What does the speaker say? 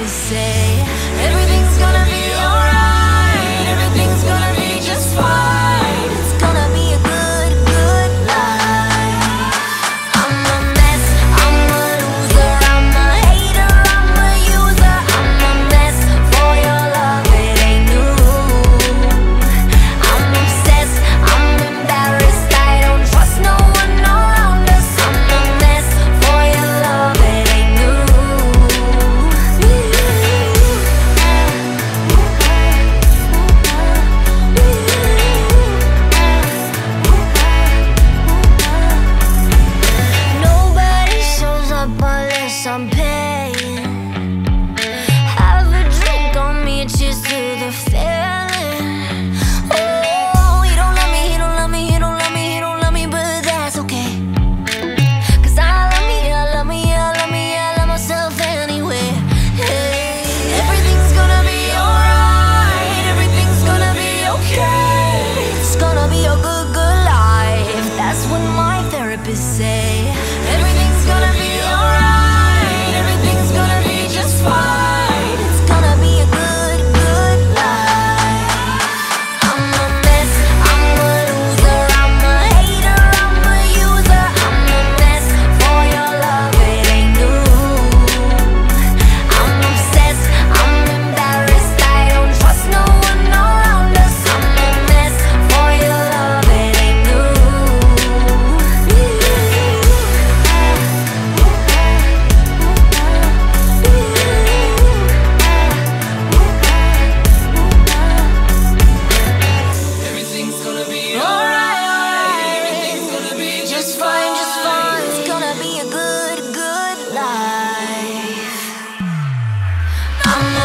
could say. Everything's gonna be I'm